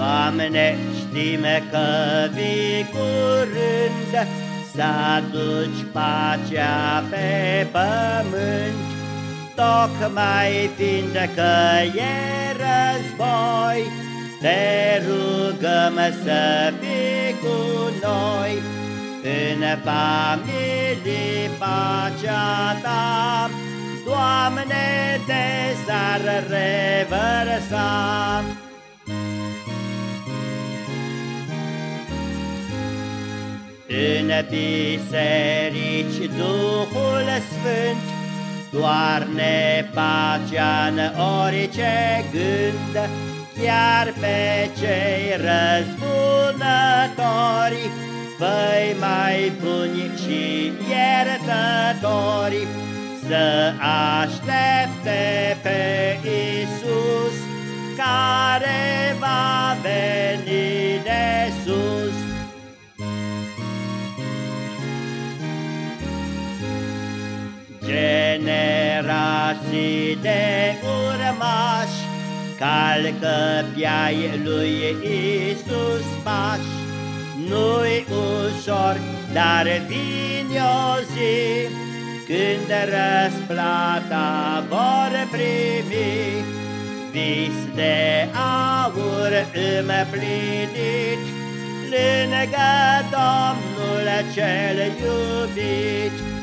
Doamne, știm că vii curând Să aduci pacea pe pământ. Tocmai fiindcă e război Te rugăm să fii cu noi. În familie pacea ta Doamne, te s-ar revărsa În biserici Duhul Sfânt Doarne pacea în orice gând Chiar pe cei răzbunători Făi mai buni și iertători Să aștepte Generații de urmași Calcă pe lui Isus pași. Nu-i ușor, dar vine o zi Când răsplata vor primi. Vis de aur împlinit Lângă Domnul cel iubit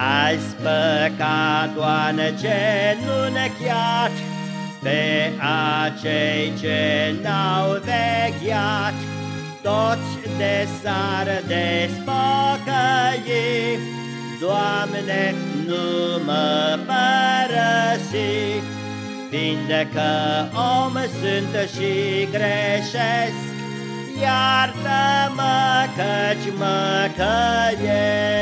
Azi păcatoane genunchiat Pe acei ce n-au vegheat Toți de sar despăcăi Doamne, nu mă părăsi. Fiindcă om sunt și greșesc Iartă-mă căci mă căiesc